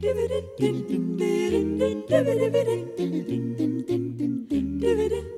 Dividend, dividend, dividend, dividend, dividend, dividend, dividend, dividend, dividend,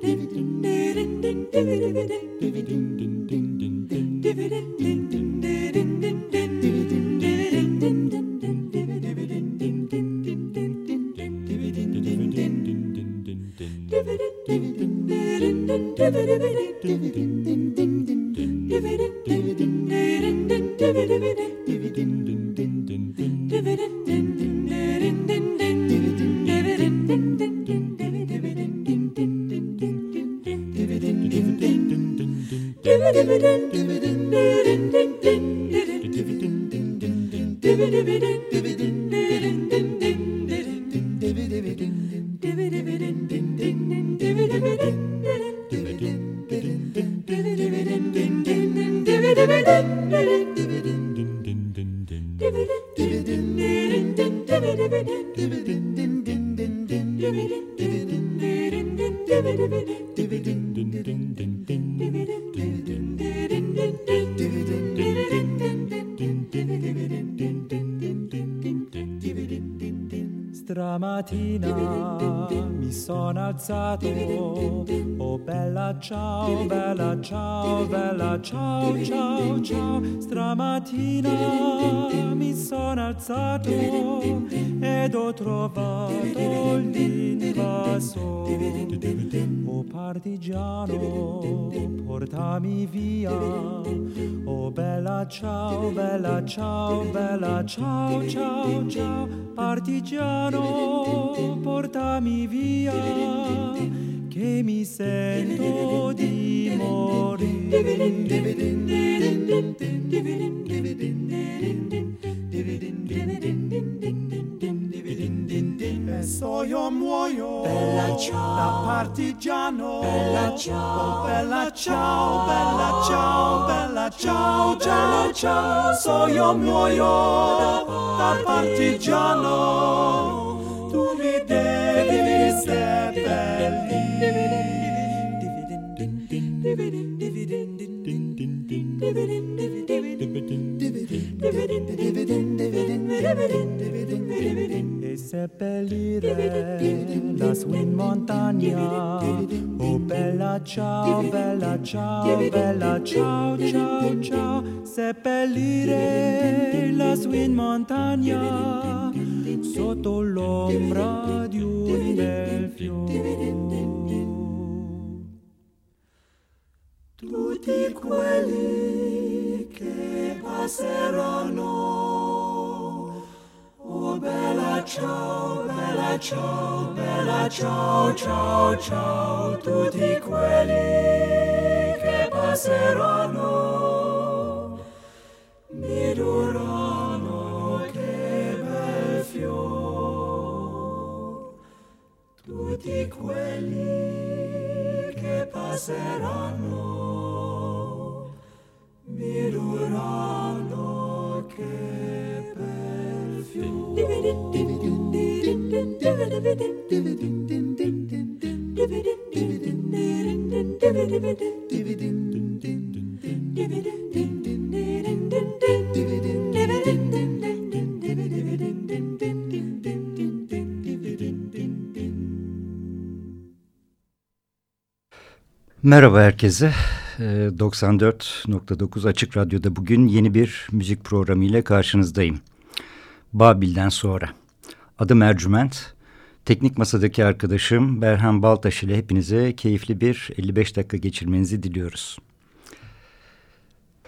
Stramattina mi sono alzato, oh bella ciao, bella ciao, bella ciao, ciao, ciao. Stramattina mi sono alzato ed ho trovato l'invaso. Oh partigiano, portami via, oh bella ciao, bella ciao, bella ciao, ciao, ciao. Partigiano, portami via, che mi sento di morire. E so io muoio bella ciao da partigiano bella ciao oh, bella ciao bella ciao bella ciao ciao ciao so io muoio da partigiano tu mi devi seppellire e seppellire lassù in montagna oh bella ciao bella ciao bella ciao ciao ciao seppellire lassù in montagna sotto l'ombra di un bel fiore tutti quelli che passeranno. Oh bella ciao, bella ciao, bella ciao, ciao, ciao, tutti quelli che passeranno. Mi diranno che bel fior, tutti quelli che passeranno. Merhaba herkese. 94.9 Açık Radyo'da bugün yeni bir müzik programı ile karşınızdayım. Babil'den sonra. Adım Ercüment. Teknik masadaki arkadaşım Berhan Baltaş ile hepinize keyifli bir 55 dakika geçirmenizi diliyoruz.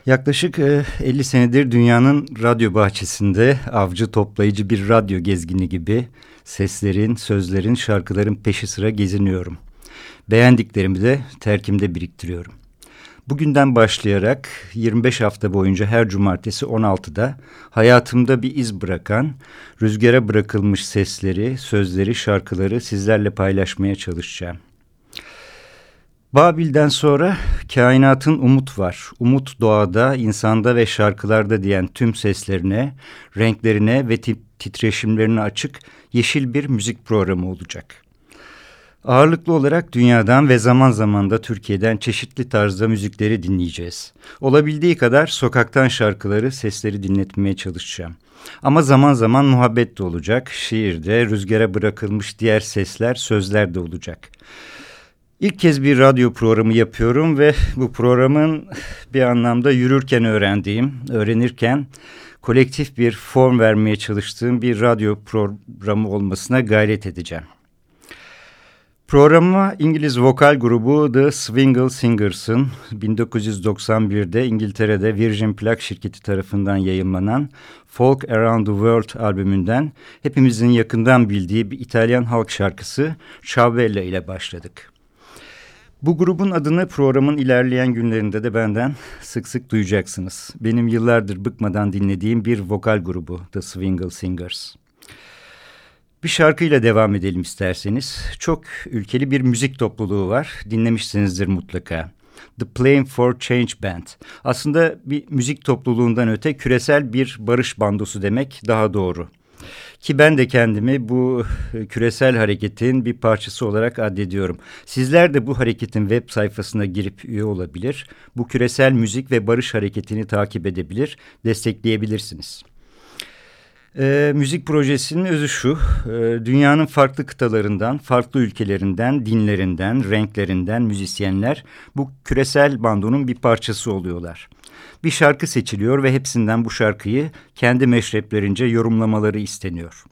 Yaklaşık 50 senedir dünyanın radyo bahçesinde avcı toplayıcı bir radyo gezgini gibi seslerin, sözlerin, şarkıların peşi sıra geziniyorum. Beğendiklerimi de terkimde biriktiriyorum. Bugünden başlayarak 25 hafta boyunca her cumartesi 16'da hayatımda bir iz bırakan, rüzgara bırakılmış sesleri, sözleri, şarkıları sizlerle paylaşmaya çalışacağım. Babil'den sonra kainatın umut var. Umut doğada, insanda ve şarkılarda diyen tüm seslerine, renklerine ve titreşimlerine açık yeşil bir müzik programı olacak. Ağırlıklı olarak dünyadan ve zaman zaman da Türkiye'den çeşitli tarzda müzikleri dinleyeceğiz. Olabildiği kadar sokaktan şarkıları, sesleri dinletmeye çalışacağım. Ama zaman zaman muhabbet de olacak, şiirde, rüzgara bırakılmış diğer sesler, sözler de olacak. İlk kez bir radyo programı yapıyorum ve bu programın bir anlamda yürürken öğrendiğim, öğrenirken kolektif bir form vermeye çalıştığım bir radyo programı olmasına gayret edeceğim. Programıma İngiliz vokal grubu The Swingle Singers'ın 1991'de İngiltere'de Virgin Plak şirketi tarafından yayınlanan Folk Around the World albümünden hepimizin yakından bildiği bir İtalyan halk şarkısı Ciao Bella ile başladık. Bu grubun adını programın ilerleyen günlerinde de benden sık sık duyacaksınız. Benim yıllardır bıkmadan dinlediğim bir vokal grubu The Swingle Singers. Bir şarkıyla devam edelim isterseniz. Çok ülkeli bir müzik topluluğu var. Dinlemişsinizdir mutlaka. The Playing for Change Band. Aslında bir müzik topluluğundan öte küresel bir barış bandosu demek daha doğru. Ki ben de kendimi bu küresel hareketin bir parçası olarak addediyorum. Sizler de bu hareketin web sayfasına girip üye olabilir. Bu küresel müzik ve barış hareketini takip edebilir, destekleyebilirsiniz. E, müzik projesinin özü şu, e, dünyanın farklı kıtalarından, farklı ülkelerinden, dinlerinden, renklerinden müzisyenler bu küresel bandonun bir parçası oluyorlar. Bir şarkı seçiliyor ve hepsinden bu şarkıyı kendi meşreplerince yorumlamaları isteniyor.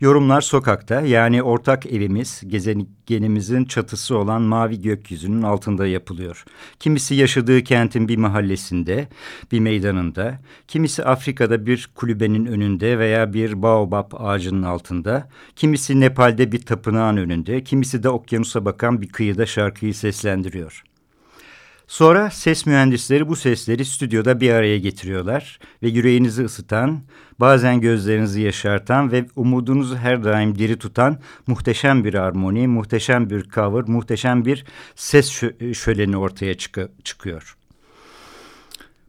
Yorumlar sokakta yani ortak evimiz, gezegenimizin çatısı olan mavi gökyüzünün altında yapılıyor. Kimisi yaşadığı kentin bir mahallesinde, bir meydanında, kimisi Afrika'da bir kulübenin önünde veya bir baobab ağacının altında, kimisi Nepal'de bir tapınağın önünde, kimisi de okyanusa bakan bir kıyıda şarkıyı seslendiriyor. Sonra ses mühendisleri bu sesleri stüdyoda bir araya getiriyorlar ve yüreğinizi ısıtan, bazen gözlerinizi yaşartan ve umudunuzu her daim diri tutan muhteşem bir armoni, muhteşem bir cover, muhteşem bir ses şöleni ortaya çık çıkıyor.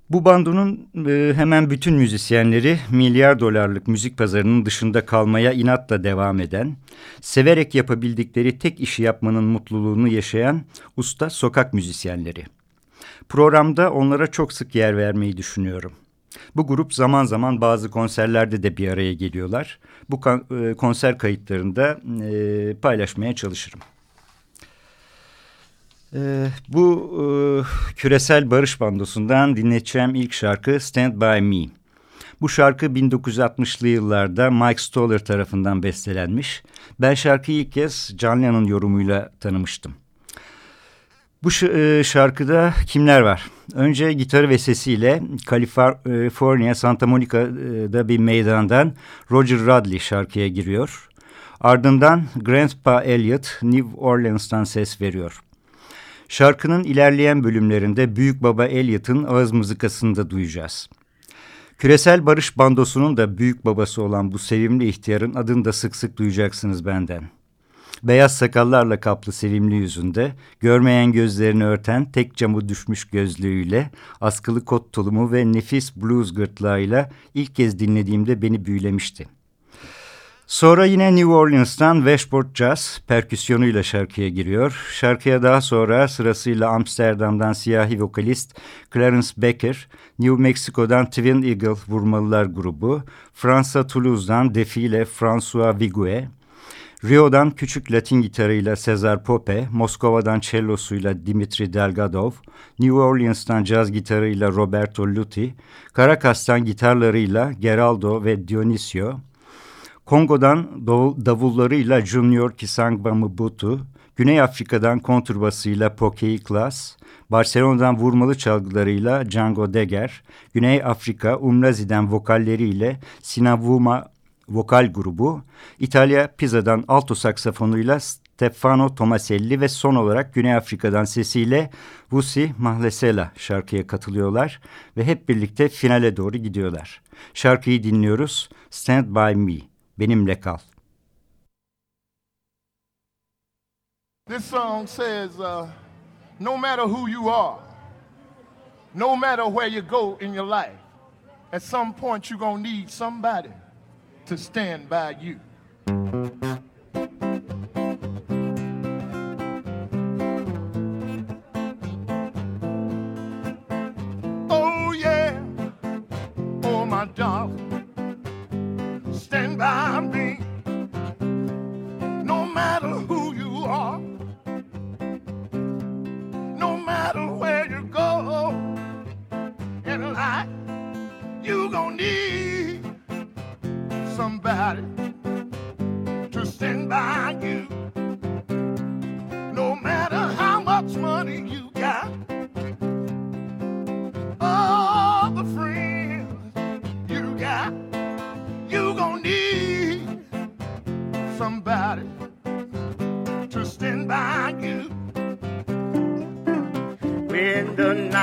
Bu bandonun e, hemen bütün müzisyenleri milyar dolarlık müzik pazarının dışında kalmaya inatla devam eden, severek yapabildikleri tek işi yapmanın mutluluğunu yaşayan usta sokak müzisyenleri. Programda onlara çok sık yer vermeyi düşünüyorum. Bu grup zaman zaman bazı konserlerde de bir araya geliyorlar. Bu e, konser kayıtlarında e, paylaşmaya çalışırım. E, bu küresel barış bandosundan dinleteceğim ilk şarkı Stand By Me. Bu şarkı 1960'lı yıllarda Mike Stoller tarafından bestelenmiş. Ben şarkıyı ilk kez John Lennon yorumuyla tanımıştım. Bu e, şarkıda kimler var? Önce gitarı ve sesiyle California, Santa Monica'da bir meydandan Roger Radley şarkıya giriyor. Ardından Grandpa Elliot New Orleans'tan ses veriyor. Şarkının ilerleyen bölümlerinde Büyük Baba Elliot'ın ağız mızıkasını da duyacağız. Küresel Barış Bandosu'nun da büyük babası olan bu sevimli ihtiyarın adını da sık sık duyacaksınız benden. Beyaz sakallarla kaplı sevimli yüzünde, görmeyen gözlerini örten tek camı düşmüş gözlüğüyle, askılı kot tulumu ve nefis blues gırtlağıyla ilk kez dinlediğimde beni büyülemişti. Sonra yine New Orleans'tan Washboard Jazz perküsyonuyla şarkıya giriyor. Şarkıya daha sonra sırasıyla Amsterdam'dan siyahi vokalist Clarence Becker, New Mexico'dan Twin Eagle vurmalılar grubu, Fransa Toulouse'dan Defile François Vigue, Rio'dan küçük Latin gitarıyla Cesar Pope, Moskova'dan cellosuyla Dimitri Delgadov, New Orleans'tan caz gitarıyla Roberto Luti, Caracas'tan gitarlarıyla Geraldo ve Dionisio, Kongo'dan davullarıyla Junior Kisangba Mbutu, Güney Afrika'dan konturbasıyla Pokey Klas, Barcelona'dan vurmalı çalgılarıyla Django Deger, Güney Afrika Umrazi'den vokalleriyle Sinavuma vokal grubu İtalya Pisa'dan alto saksafonuyla Stefano Tomaselli ve son olarak Güney Afrika'dan sesiyle Vusi Mahlesela şarkıya katılıyorlar ve hep birlikte finale doğru gidiyorlar. Şarkıyı dinliyoruz. Stand By Me, Benimle Kal. This song says, uh, no matter who you are, no matter where you go in your life, at some point you're going to need somebody to stand by you. Oh, yeah, oh, my darling, stand by me. tonight.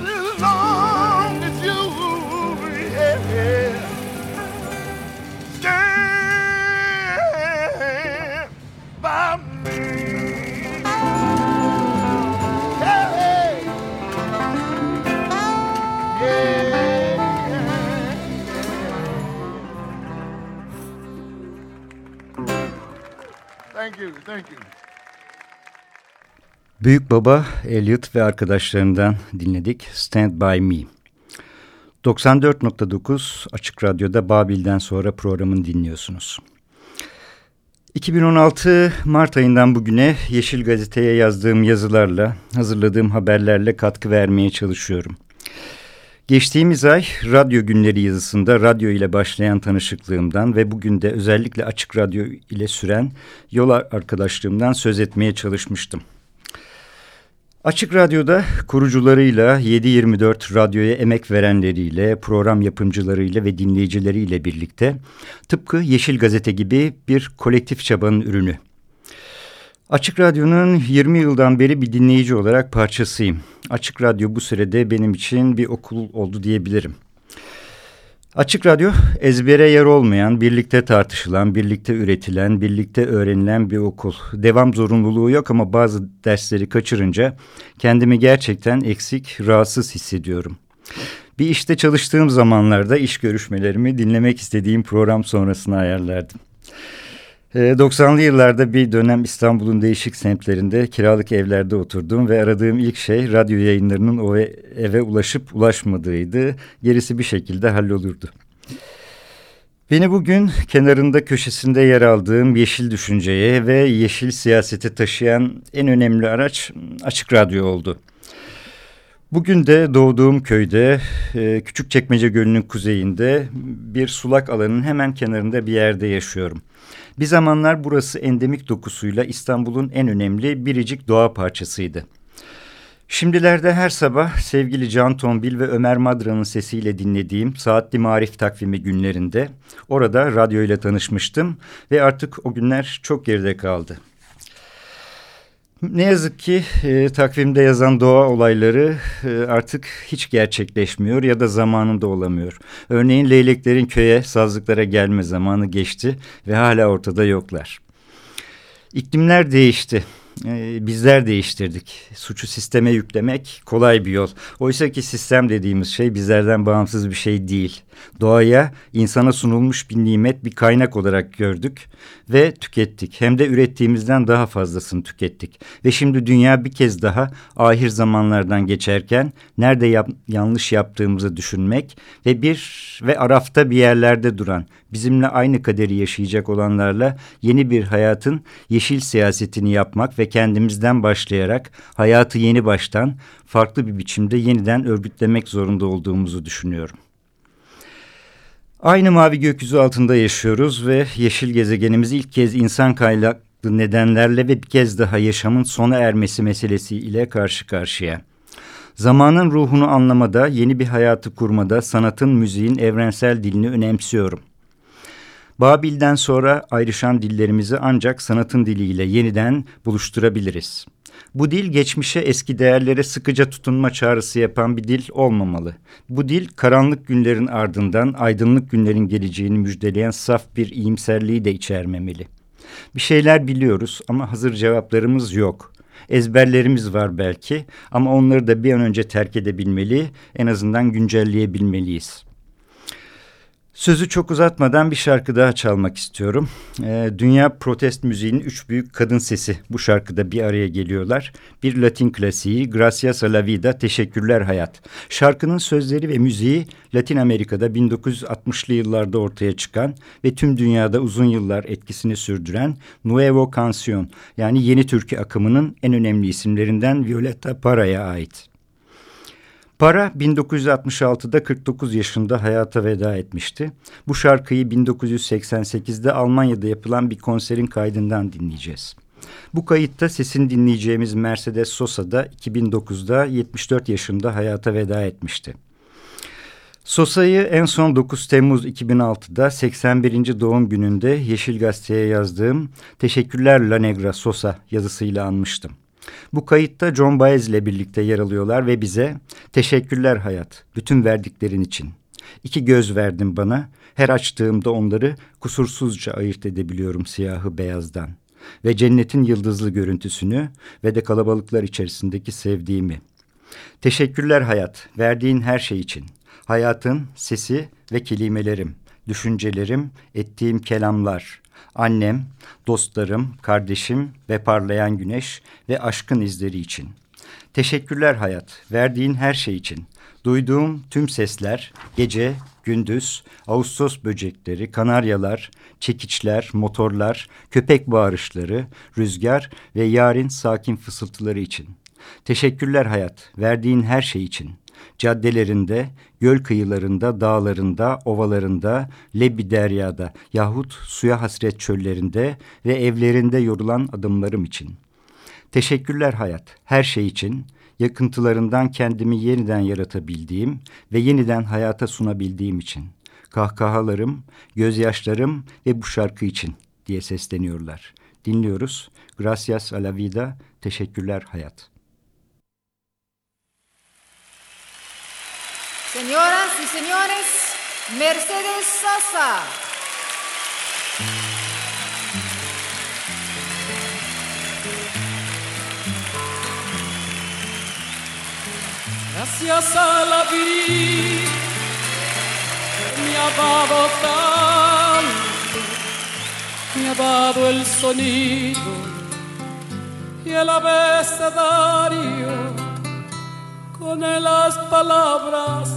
not as long as you. Yeah. Stand by me. Thank you, thank you. Büyük Baba Elliot ve arkadaşlarından dinledik Stand By Me. 94.9 Açık Radyo'da Babil'den sonra programın dinliyorsunuz. 2016 Mart ayından bugüne Yeşil Gazete'ye yazdığım yazılarla, hazırladığım haberlerle katkı vermeye çalışıyorum. Geçtiğimiz ay radyo günleri yazısında radyo ile başlayan tanışıklığımdan ve bugün de özellikle açık radyo ile süren yol arkadaşlığımdan söz etmeye çalışmıştım. Açık Radyo'da kurucularıyla 7-24 radyoya emek verenleriyle, program yapımcılarıyla ve dinleyicileriyle birlikte tıpkı Yeşil Gazete gibi bir kolektif çabanın ürünü. Açık Radyo'nun 20 yıldan beri bir dinleyici olarak parçasıyım. Açık Radyo bu sürede benim için bir okul oldu diyebilirim. Açık Radyo ezbere yer olmayan, birlikte tartışılan, birlikte üretilen, birlikte öğrenilen bir okul. Devam zorunluluğu yok ama bazı dersleri kaçırınca kendimi gerçekten eksik, rahatsız hissediyorum. Bir işte çalıştığım zamanlarda iş görüşmelerimi dinlemek istediğim program sonrasına ayarlardım. 90'lı ee, yıllarda bir dönem İstanbul'un değişik semtlerinde kiralık evlerde oturdum ve aradığım ilk şey radyo yayınlarının o eve ulaşıp ulaşmadığıydı. Gerisi bir şekilde hallolurdu. Beni bugün kenarında köşesinde yer aldığım yeşil düşünceye ve yeşil siyasete taşıyan en önemli araç Açık Radyo oldu. Bugün de doğduğum köyde e, Küçükçekmece Gölü'nün kuzeyinde bir sulak alanın hemen kenarında bir yerde yaşıyorum. Bir zamanlar burası endemik dokusuyla İstanbul'un en önemli biricik doğa parçasıydı. Şimdilerde her sabah sevgili Can Tombil ve Ömer Madra'nın sesiyle dinlediğim Saatli Marif takvimi günlerinde orada radyo ile tanışmıştım ve artık o günler çok geride kaldı. Ne yazık ki e, takvimde yazan doğa olayları e, artık hiç gerçekleşmiyor ya da zamanında olamıyor. Örneğin leyleklerin köye, sazlıklara gelme zamanı geçti ve hala ortada yoklar. İklimler değişti e, bizler değiştirdik. Suçu sisteme yüklemek kolay bir yol. Oysa ki sistem dediğimiz şey bizlerden bağımsız bir şey değil. Doğaya, insana sunulmuş bir nimet, bir kaynak olarak gördük ve tükettik. Hem de ürettiğimizden daha fazlasını tükettik. Ve şimdi dünya bir kez daha ahir zamanlardan geçerken nerede yap yanlış yaptığımızı düşünmek ve bir ve arafta bir yerlerde duran bizimle aynı kaderi yaşayacak olanlarla yeni bir hayatın yeşil siyasetini yapmak ve kendimizden başlayarak hayatı yeni baştan farklı bir biçimde yeniden örgütlemek zorunda olduğumuzu düşünüyorum. Aynı mavi gökyüzü altında yaşıyoruz ve yeşil gezegenimizi ilk kez insan kaynaklı nedenlerle ve bir kez daha yaşamın sona ermesi meselesi ile karşı karşıya. Zamanın ruhunu anlamada, yeni bir hayatı kurmada sanatın, müziğin evrensel dilini önemsiyorum. Babil'den sonra ayrışan dillerimizi ancak sanatın diliyle yeniden buluşturabiliriz. Bu dil geçmişe eski değerlere sıkıca tutunma çağrısı yapan bir dil olmamalı. Bu dil karanlık günlerin ardından aydınlık günlerin geleceğini müjdeleyen saf bir iyimserliği de içermemeli. Bir şeyler biliyoruz ama hazır cevaplarımız yok. Ezberlerimiz var belki ama onları da bir an önce terk edebilmeli, en azından güncelleyebilmeliyiz. Sözü çok uzatmadan bir şarkı daha çalmak istiyorum. Ee, dünya protest müziğinin üç büyük kadın sesi bu şarkıda bir araya geliyorlar. Bir Latin klasiği Gracias a la Vida, Teşekkürler Hayat. Şarkının sözleri ve müziği Latin Amerika'da 1960'lı yıllarda ortaya çıkan ve tüm dünyada uzun yıllar etkisini sürdüren Nuevo Canción yani yeni türkü akımının en önemli isimlerinden Violeta Para'ya ait. Para 1966'da 49 yaşında hayata veda etmişti. Bu şarkıyı 1988'de Almanya'da yapılan bir konserin kaydından dinleyeceğiz. Bu kayıtta sesin dinleyeceğimiz Mercedes Sosa da 2009'da 74 yaşında hayata veda etmişti. Sosa'yı en son 9 Temmuz 2006'da 81. doğum gününde Yeşil Gazete'ye yazdığım Teşekkürler La Negra Sosa yazısıyla anmıştım. Bu kayıtta John Baez ile birlikte yer alıyorlar ve bize teşekkürler hayat bütün verdiklerin için. İki göz verdin bana her açtığımda onları kusursuzca ayırt edebiliyorum siyahı beyazdan. Ve cennetin yıldızlı görüntüsünü ve de kalabalıklar içerisindeki sevdiğimi. Teşekkürler hayat verdiğin her şey için. Hayatın sesi ve kelimelerim, düşüncelerim, ettiğim kelamlar, annem, dostlarım, kardeşim ve parlayan güneş ve aşkın izleri için. Teşekkürler hayat, verdiğin her şey için. Duyduğum tüm sesler, gece, gündüz, Ağustos böcekleri, kanaryalar, çekiçler, motorlar, köpek bağırışları, rüzgar ve yarın sakin fısıltıları için. Teşekkürler hayat, verdiğin her şey için. Caddelerinde, göl kıyılarında, dağlarında, ovalarında, Lebbi deryada yahut suya hasret çöllerinde ve evlerinde yorulan adımlarım için. Teşekkürler hayat, her şey için, yakıntılarından kendimi yeniden yaratabildiğim ve yeniden hayata sunabildiğim için. Kahkahalarım, gözyaşlarım ve bu şarkı için diye sesleniyorlar. Dinliyoruz. Gracias a la vida, teşekkürler hayat. Señoras y señores, Mercedes Sosa. Gracias a la vida me ha dado tanto, me ha dado el sonido y el abecedario con las palabras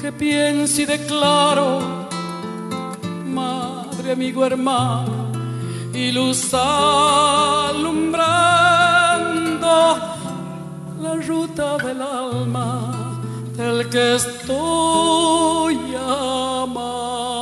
que pienso y declaro, madre, amigo, hermano, y luz alumbrando la ruta del alma del que estoy amando.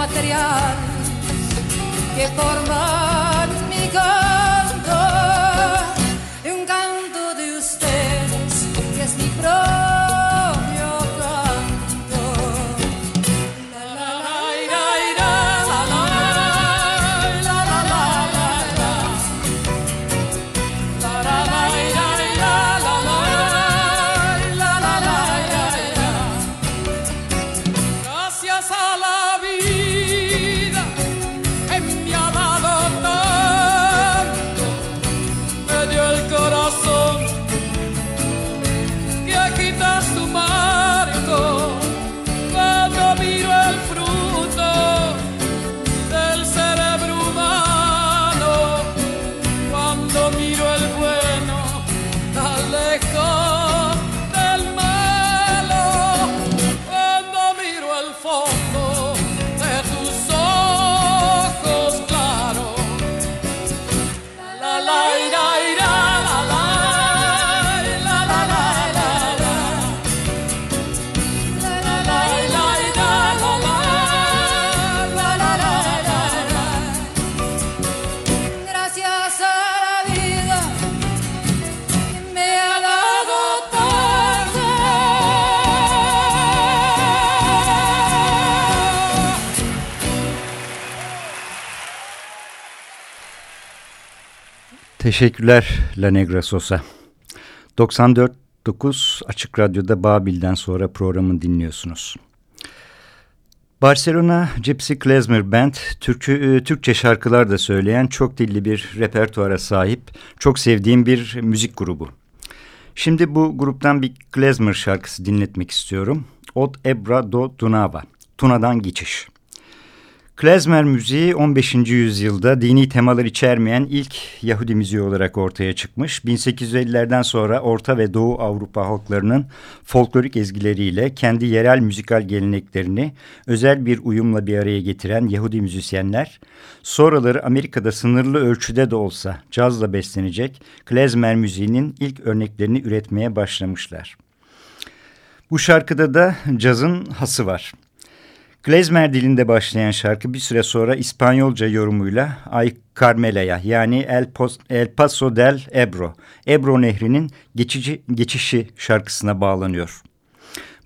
material que forman mi casa. Teşekkürler La Negra Sosa. 94.9 Açık Radyo'da Babil'den sonra programı dinliyorsunuz. Barcelona Gypsy Klezmer Band, Türkçe, Türkçe şarkılar da söyleyen çok dilli bir repertuara sahip, çok sevdiğim bir müzik grubu. Şimdi bu gruptan bir klezmer şarkısı dinletmek istiyorum. Od Ebra do Dunava, Tuna'dan geçiş. Klezmer müziği 15. yüzyılda dini temalar içermeyen ilk Yahudi müziği olarak ortaya çıkmış. 1850'lerden sonra Orta ve Doğu Avrupa halklarının folklorik ezgileriyle kendi yerel müzikal geleneklerini özel bir uyumla bir araya getiren Yahudi müzisyenler, sonraları Amerika'da sınırlı ölçüde de olsa cazla beslenecek klezmer müziğinin ilk örneklerini üretmeye başlamışlar. Bu şarkıda da cazın hası var. Klezmer dilinde başlayan şarkı bir süre sonra İspanyolca yorumuyla Ay Carmela'ya yani El, El Paso del Ebro, Ebro Nehri'nin geçici, geçişi şarkısına bağlanıyor.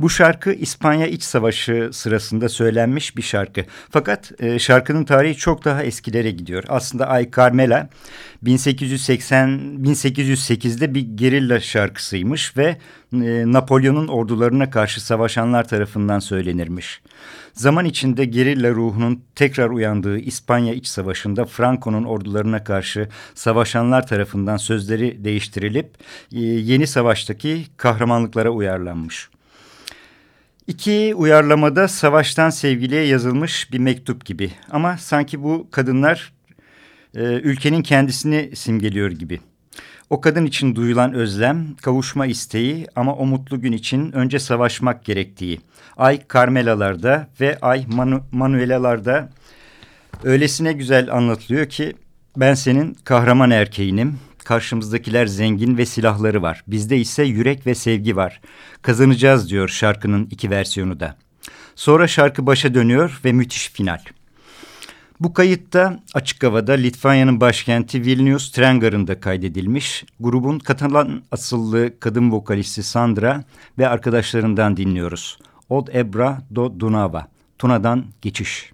Bu şarkı İspanya İç Savaşı sırasında söylenmiş bir şarkı. Fakat e, şarkının tarihi çok daha eskilere gidiyor. Aslında Ay Carmela 1880 1808'de bir gerilla şarkısıymış ve e, Napolyon'un ordularına karşı savaşanlar tarafından söylenirmiş. Zaman içinde gerilla ruhunun tekrar uyandığı İspanya İç Savaşı'nda Franco'nun ordularına karşı savaşanlar tarafından sözleri değiştirilip e, yeni savaştaki kahramanlıklara uyarlanmış. İki uyarlamada savaştan sevgiliye yazılmış bir mektup gibi ama sanki bu kadınlar e, ülkenin kendisini simgeliyor gibi. O kadın için duyulan özlem, kavuşma isteği ama o mutlu gün için önce savaşmak gerektiği. Ay Carmela'larda ve Ay Manu Manuela'larda öylesine güzel anlatılıyor ki ben senin kahraman erkeğinim, Karşımızdakiler zengin ve silahları var. Bizde ise yürek ve sevgi var. Kazanacağız diyor şarkının iki versiyonu da. Sonra şarkı başa dönüyor ve müthiş final. Bu kayıtta açık havada Litvanya'nın başkenti Vilnius Trengar'ında kaydedilmiş. Grubun Katalan asıllı kadın vokalisti Sandra ve arkadaşlarından dinliyoruz. Od Ebra do Dunava, Tuna'dan geçiş.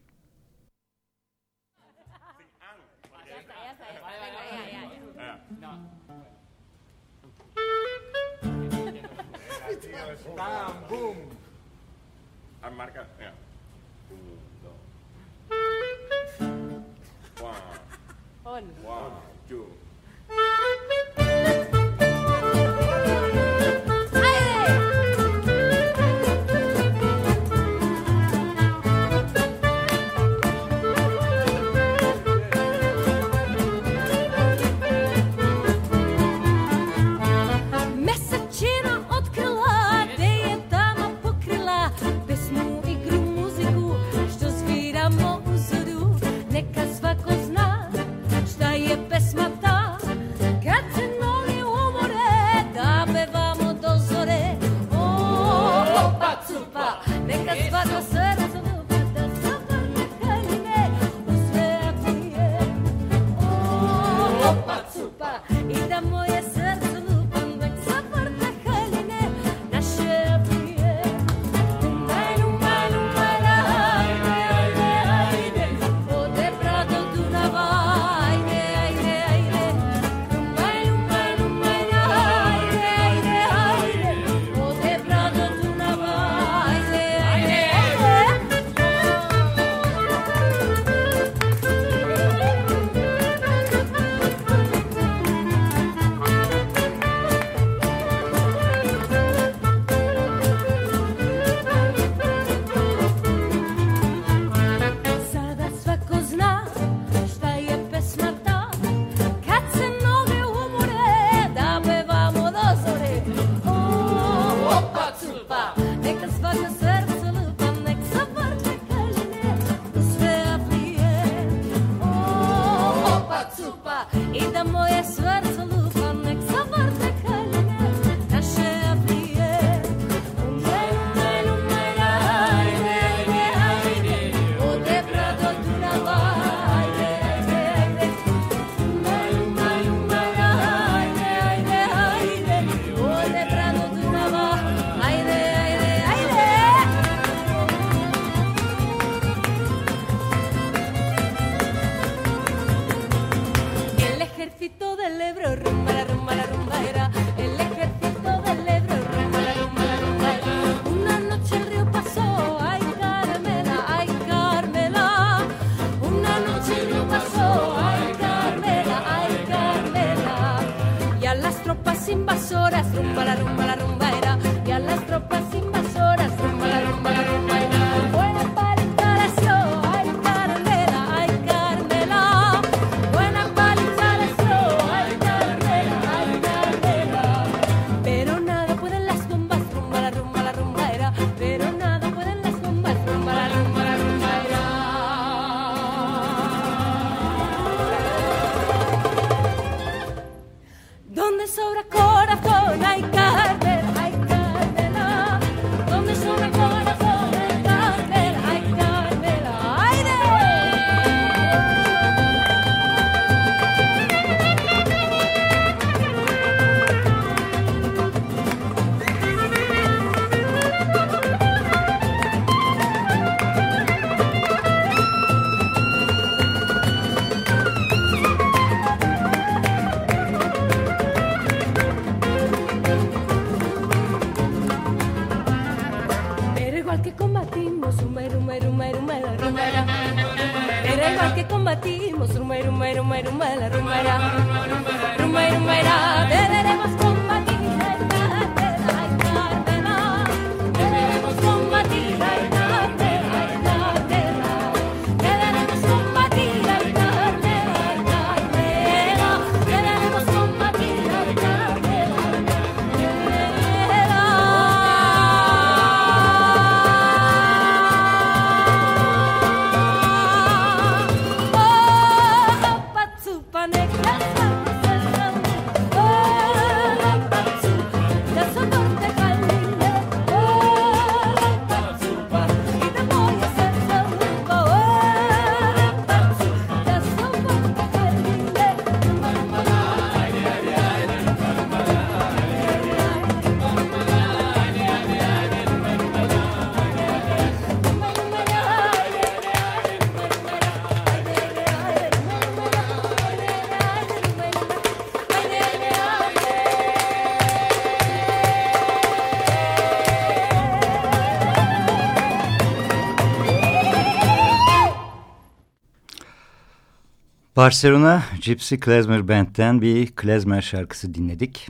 Barcelona Gypsy Klezmer Band'den bir klezmer şarkısı dinledik.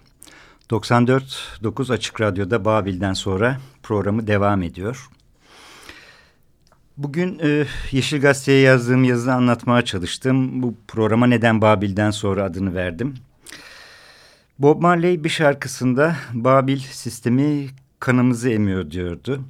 94.9 Açık Radyo'da Babil'den sonra programı devam ediyor. Bugün e, Yeşil Gazete'ye yazdığım yazıyı anlatmaya çalıştım. Bu programa neden Babil'den sonra adını verdim. Bob Marley bir şarkısında Babil sistemi kanımızı emiyor diyordu.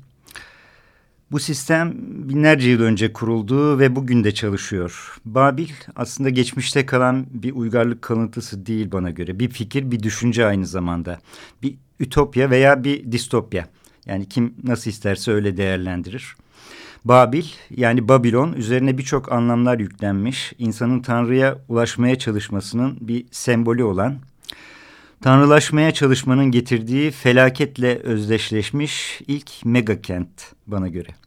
Bu sistem binlerce yıl önce kuruldu ve bugün de çalışıyor. Babil aslında geçmişte kalan bir uygarlık kalıntısı değil bana göre. Bir fikir, bir düşünce aynı zamanda. Bir ütopya veya bir distopya. Yani kim nasıl isterse öyle değerlendirir. Babil yani Babilon üzerine birçok anlamlar yüklenmiş, insanın Tanrı'ya ulaşmaya çalışmasının bir sembolü olan, Tanrılaşmaya çalışmanın getirdiği felaketle özdeşleşmiş ilk mega kent bana göre.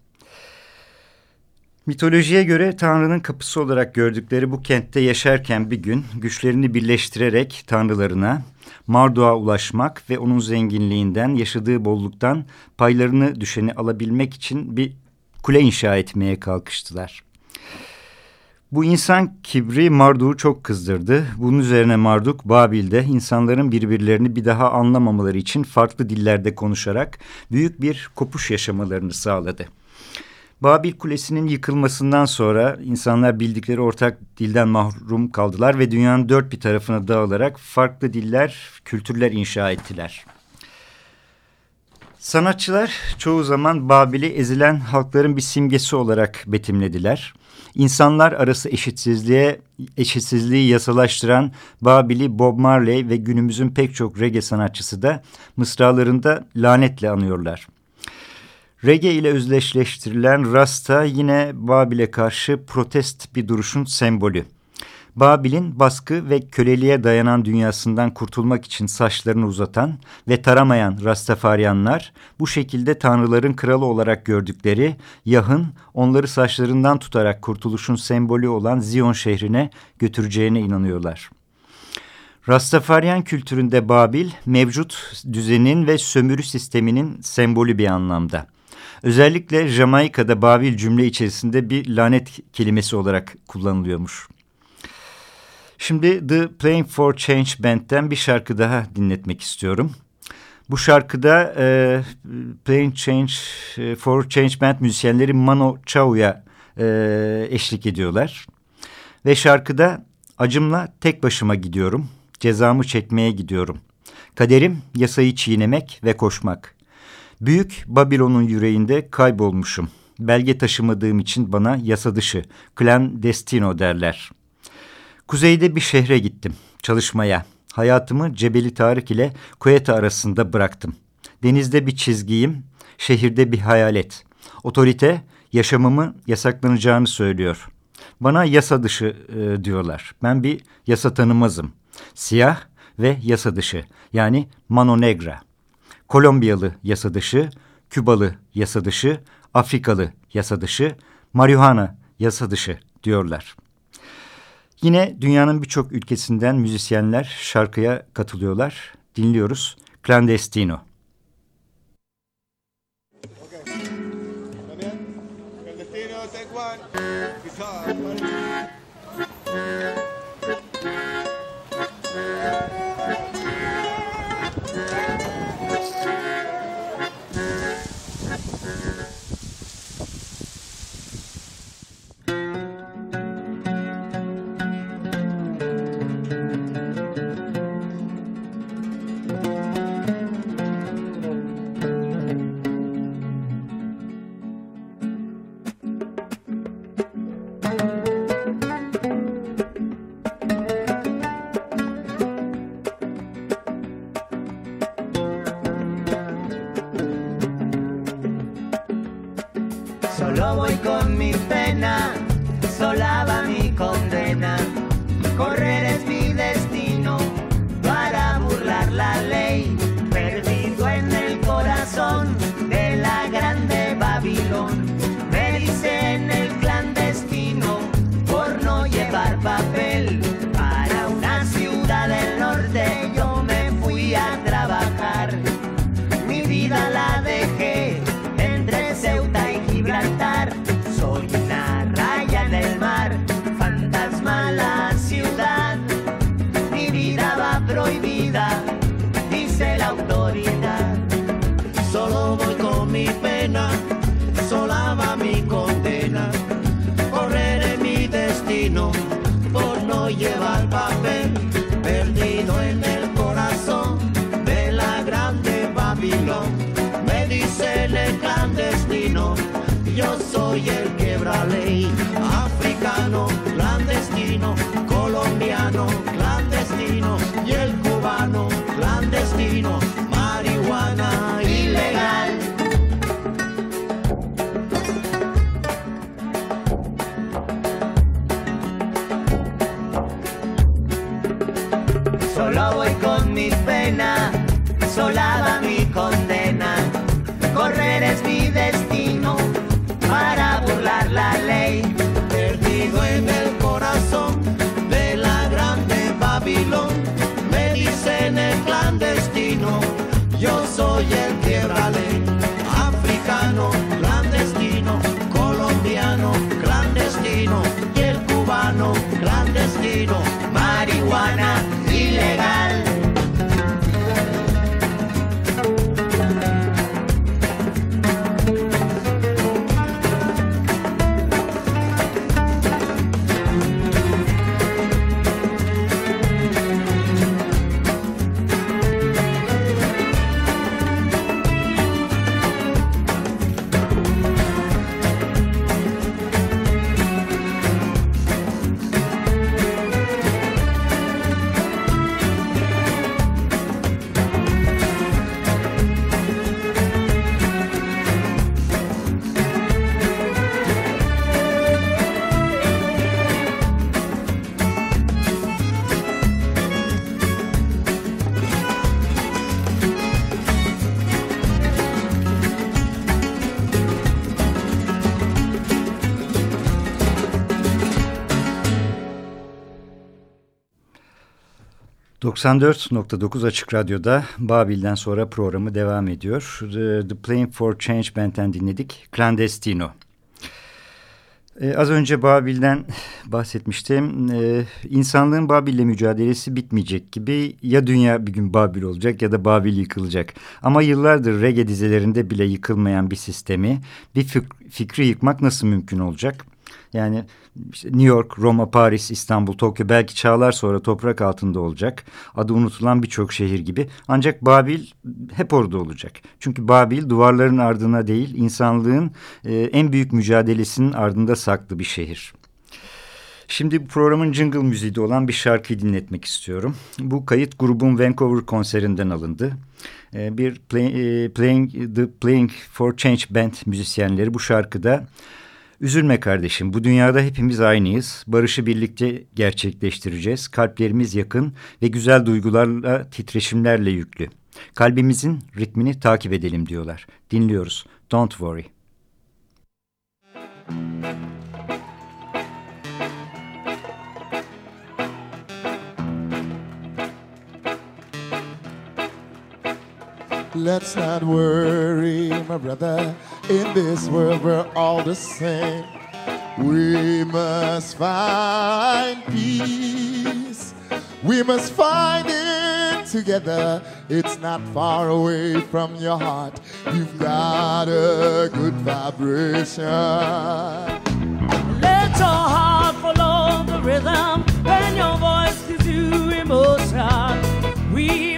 Mitolojiye göre Tanrı'nın kapısı olarak gördükleri bu kentte yaşarken bir gün güçlerini birleştirerek tanrılarına Marduk'a ulaşmak ve onun zenginliğinden, yaşadığı bolluktan paylarını düşeni alabilmek için bir kule inşa etmeye kalkıştılar. Bu insan kibri Marduk'u çok kızdırdı. Bunun üzerine Marduk Babil'de insanların birbirlerini bir daha anlamamaları için farklı dillerde konuşarak büyük bir kopuş yaşamalarını sağladı. Babil Kulesi'nin yıkılmasından sonra insanlar bildikleri ortak dilden mahrum kaldılar ve dünyanın dört bir tarafına dağılarak farklı diller, kültürler inşa ettiler. Sanatçılar çoğu zaman Babil'i ezilen halkların bir simgesi olarak betimlediler. İnsanlar arası eşitsizliğe eşitsizliği yasalaştıran Babil'i Bob Marley ve günümüzün pek çok reggae sanatçısı da mısralarında lanetle anıyorlar. Reggae ile özdeşleştirilen Rasta yine Babil'e karşı protest bir duruşun sembolü. Babil'in baskı ve köleliğe dayanan dünyasından kurtulmak için saçlarını uzatan ve taramayan Rastafaryanlar bu şekilde tanrıların kralı olarak gördükleri Yah'ın onları saçlarından tutarak kurtuluşun sembolü olan Zion şehrine götüreceğine inanıyorlar. Rastafaryan kültüründe Babil, mevcut düzenin ve sömürü sisteminin sembolü bir anlamda. Özellikle Jamaika'da Babil cümle içerisinde bir lanet kelimesi olarak kullanılıyormuş. Şimdi The Playing for Change Band'den bir şarkı daha dinletmek istiyorum. Bu şarkıda e, Playing Change e, for Change Band müzisyenleri Mano Chao'ya e, eşlik ediyorlar. Ve şarkıda acımla tek başıma gidiyorum, cezamı çekmeye gidiyorum. Kaderim yasayı çiğnemek ve koşmak. Büyük Babilon'un yüreğinde kaybolmuşum. Belge taşımadığım için bana yasa dışı, clandestino derler. Kuzeyde bir şehre gittim, çalışmaya. Hayatımı Cebeli Tarık ile Kueta arasında bıraktım. Denizde bir çizgiyim, şehirde bir hayalet. Otorite yaşamımı yasaklanacağını söylüyor. Bana yasa dışı e, diyorlar. Ben bir yasa tanımazım. Siyah ve yasa dışı yani mano negra. Kolombiyalı yasa dışı, Kübalı yasa dışı, Afrikalı yasa dışı, marihuana yasa dışı diyorlar. Yine dünyanın birçok ülkesinden müzisyenler şarkıya katılıyorlar. Dinliyoruz. Clandestino. Me dicen el clandestino, yo soy el quebra ley. Africano, clandestino, colombiano, clandestino y el cubano, clandestino, marihuana ilegal. Solo voy con mi pena, sola soy el tierra ley. Africano, clandestino, colombiano, clandestino y el cubano, clandestino. Marihuana 94.9 Açık Radyo'da Babil'den sonra programı devam ediyor. The, The Playing for Change Band'den dinledik. Clandestino. Ee, az önce Babil'den bahsetmiştim. Ee, insanlığın Babil'le mücadelesi bitmeyecek gibi ya dünya bir gün Babil olacak ya da Babil yıkılacak. Ama yıllardır reggae dizilerinde bile yıkılmayan bir sistemi, bir fikri yıkmak nasıl mümkün olacak? Yani işte New York, Roma, Paris, İstanbul, Tokyo belki çağlar sonra toprak altında olacak. Adı unutulan birçok şehir gibi. Ancak Babil hep orada olacak. Çünkü Babil duvarların ardına değil insanlığın e, en büyük mücadelesinin ardında saklı bir şehir. Şimdi bu programın jingle müziği olan bir şarkıyı dinletmek istiyorum. Bu kayıt grubun Vancouver konserinden alındı. E, bir play, e, Playing the Playing for Change Band müzisyenleri bu şarkıda Üzülme kardeşim bu dünyada hepimiz aynıyız. Barışı birlikte gerçekleştireceğiz. Kalplerimiz yakın ve güzel duygularla titreşimlerle yüklü. Kalbimizin ritmini takip edelim diyorlar. Dinliyoruz. Don't worry. Let's not worry, my brother. In this world, we're all the same. We must find peace. We must find it together. It's not far away from your heart. You've got a good vibration. Let your heart follow the rhythm when your voice gives you emotion. We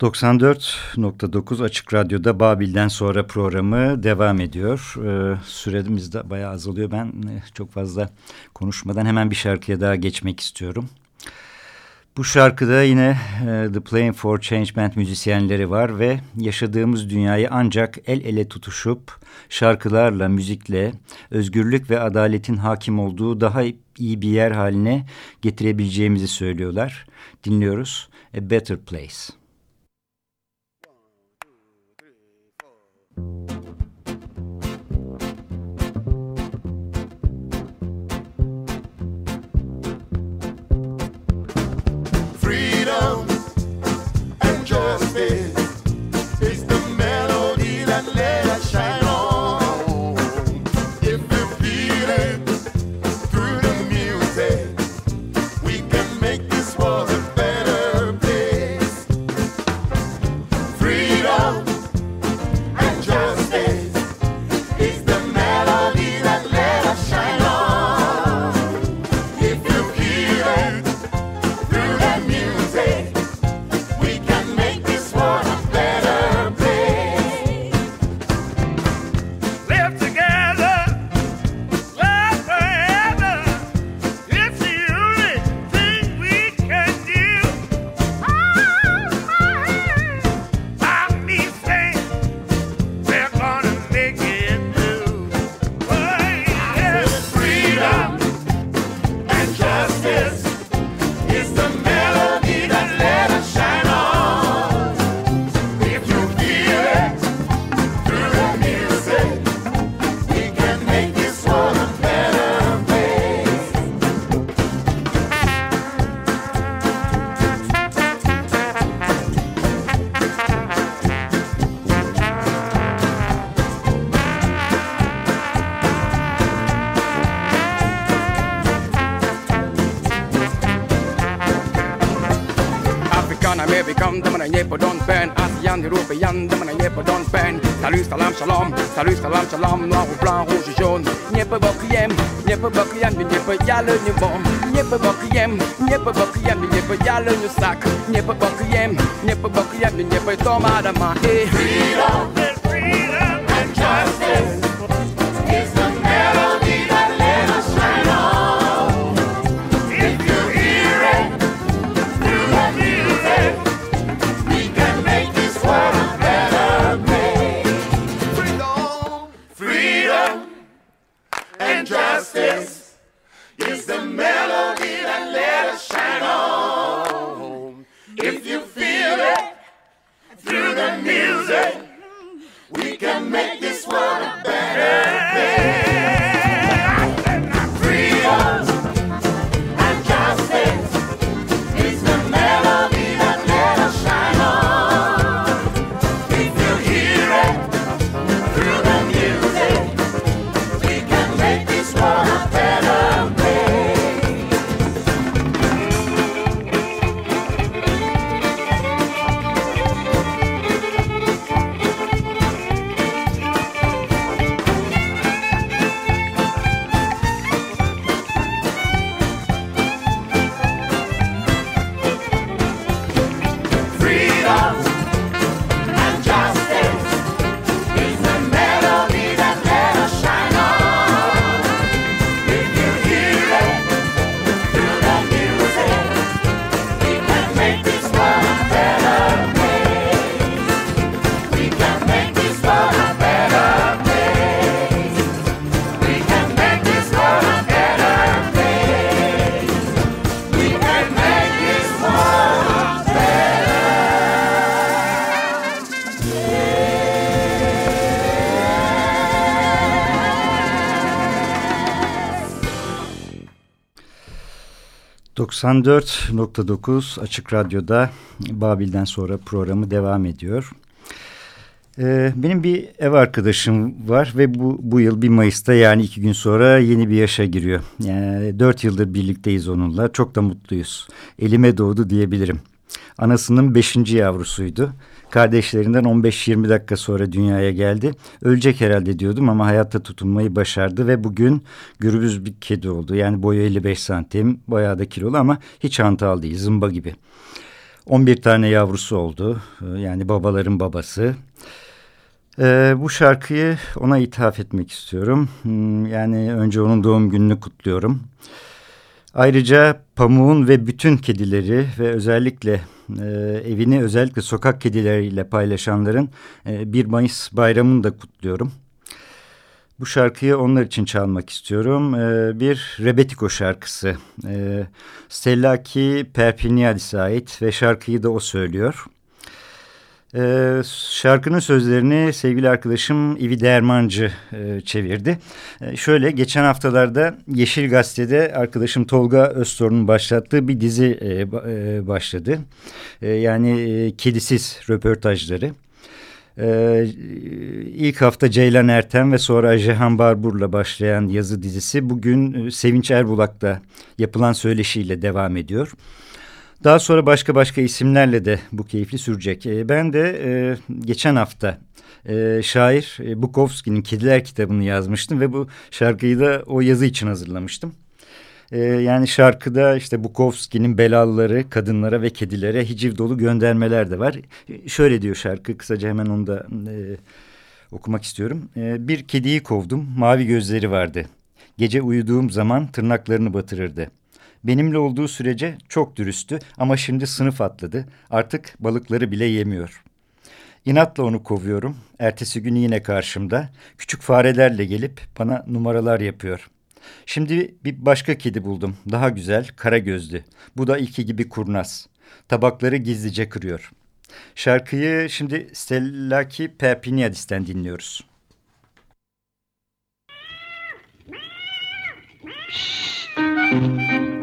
94.9 Açık Radyo'da Babil'den sonra programı devam ediyor. Ee, süremiz de bayağı azalıyor. Ben e, çok fazla konuşmadan hemen bir şarkıya daha geçmek istiyorum. Bu şarkıda yine e, The Playing for Change Band müzisyenleri var ve yaşadığımız dünyayı ancak el ele tutuşup şarkılarla, müzikle, özgürlük ve adaletin hakim olduğu daha iyi bir yer haline getirebileceğimizi söylüyorlar. Dinliyoruz. A Better Place. thank you Nyepo don pen Asian European Dama na nyepo don pen Salut salam shalom. Salut salam shalom. Noir blanc rouge ou jaune. Nyepo bokriem Nyepo bokriem Nyepo yale nye bon Nyepo bokriem Nyepo bokriem Nyepo yale nye sak Nyepo bokriem Nyepo bokriem Nyepo toma dama eh Freedom, freedom and justice make ...94.9 Açık Radyo'da Babil'den sonra programı devam ediyor. Ee, benim bir ev arkadaşım var ve bu, bu yıl 1 Mayıs'ta yani iki gün sonra yeni bir yaşa giriyor. Yani 4 yıldır birlikteyiz onunla çok da mutluyuz. Elime doğdu diyebilirim. Anasının 5. yavrusuydu. Kardeşlerinden 15-20 dakika sonra dünyaya geldi. Ölecek herhalde diyordum ama hayatta tutunmayı başardı ve bugün gürbüz bir kedi oldu. Yani boyu 55 santim, bayağı da kilolu ama hiç hantal değil, zımba gibi. 11 tane yavrusu oldu. Ee, Yani babaların babası. Ee, bu şarkıyı ona ithaf etmek istiyorum. Hmm, Yani önce onun doğum gününü kutluyorum. Ayrıca pamuğun ve bütün kedileri ve özellikle e, evini özellikle sokak kedileriyle paylaşanların e, 1 Mayıs bayramını da kutluyorum. Bu şarkıyı onlar için çalmak istiyorum. E, bir Rebetiko şarkısı. E, Stellaki Perpignanis'e ait ve şarkıyı da o söylüyor. Ee, şarkının sözlerini sevgili arkadaşım İvi Dermancı e, çevirdi. E, şöyle geçen haftalarda Yeşil Gazete'de arkadaşım Tolga Öztor'un başlattığı bir dizi e, e, başladı. E, yani e, kedisiz röportajları. Ee, ilk hafta Ceylan Ertem ve sonra Jehan Barbur'la başlayan yazı dizisi bugün e, Sevinç Erbulak'ta yapılan söyleşiyle devam ediyor. Daha sonra başka başka isimlerle de bu keyifli sürecek. E, ben de e, geçen hafta e, şair e, Bukowski'nin Kediler kitabını yazmıştım ve bu şarkıyı da o yazı için hazırlamıştım. E, yani şarkıda işte Bukowski'nin belalıları kadınlara ve kedilere hiciv dolu göndermeler de var. E, şöyle diyor şarkı kısaca hemen onu da e, okumak istiyorum. E, bir kediyi kovdum mavi gözleri vardı. Gece uyuduğum zaman tırnaklarını batırırdı. Benimle olduğu sürece çok dürüsttü ama şimdi sınıf atladı. Artık balıkları bile yemiyor. İnatla onu kovuyorum. Ertesi gün yine karşımda. Küçük farelerle gelip bana numaralar yapıyor. Şimdi bir başka kedi buldum. Daha güzel, kara gözlü. Bu da iki gibi kurnaz. Tabakları gizlice kırıyor. Şarkıyı şimdi Stellaki Perpinyadis'ten dinliyoruz. Şşş.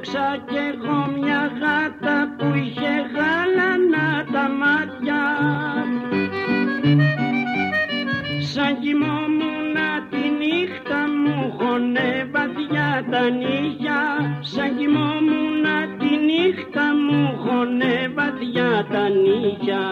Διώξα κι εγώ μια γάτα που είχε γάλανα τα μάτια. Σαν κοιμόμουν τη νύχτα μου χωνε βαθιά τα νύχια. Σαν κοιμόμουν τη νύχτα μου χωνε βαθιά τα νύχια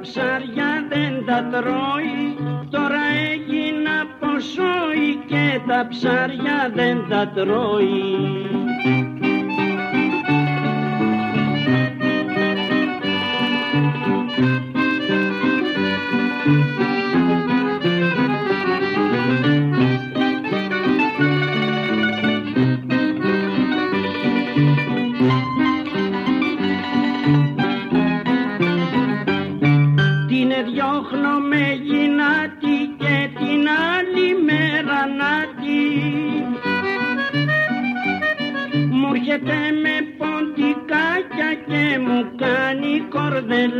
ψάρια δεν τα τρώει. Τώρα έγινα ποσόι και τα ψάρια δεν τα τρώει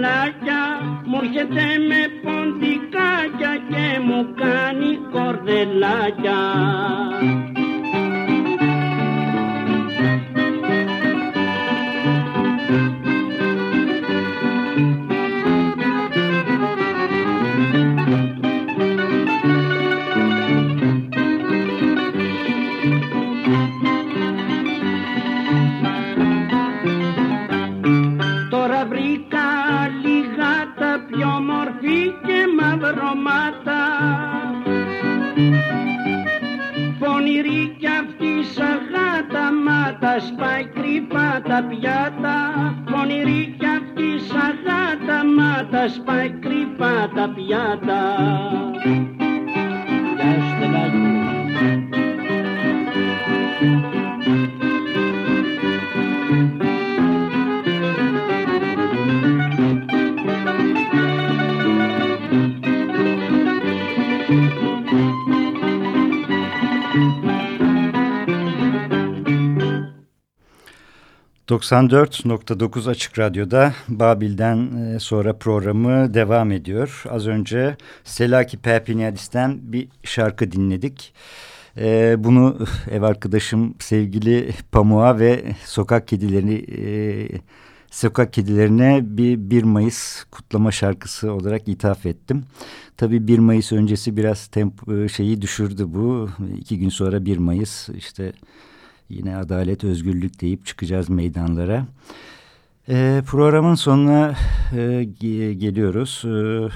κορδελάκια Μου έρχεται με ποντικάκια και μου κάνει κορδελάκια ...94.9 Açık Radyo'da Babil'den e, sonra programı devam ediyor. Az önce Selaki Perpiniadis'ten bir şarkı dinledik. E, bunu ev arkadaşım sevgili Pamuk'a ve sokak kedilerini... e, Sokak kedilerine bir 1 Mayıs kutlama şarkısı olarak ithaf ettim. Tabii 1 Mayıs öncesi biraz temp şeyi düşürdü bu. İki gün sonra 1 Mayıs işte yine adalet, özgürlük deyip çıkacağız meydanlara. Ee, programın sonuna e, ge- geliyoruz. Ee,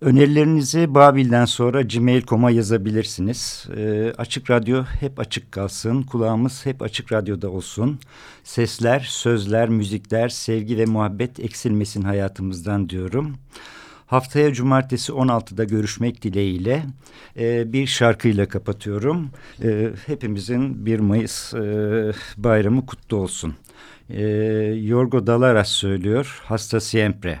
önerilerinizi Babil'den sonra gmail.com'a yazabilirsiniz. Ee, açık Radyo hep açık kalsın. Kulağımız hep Açık Radyo'da olsun. Sesler, sözler, müzikler, sevgi ve muhabbet eksilmesin hayatımızdan diyorum. Haftaya cumartesi 16'da görüşmek dileğiyle e, bir şarkıyla kapatıyorum. E, hepimizin 1 Mayıs e, bayramı kutlu olsun. E, Yorgo Dalaras söylüyor. Hasta siempre.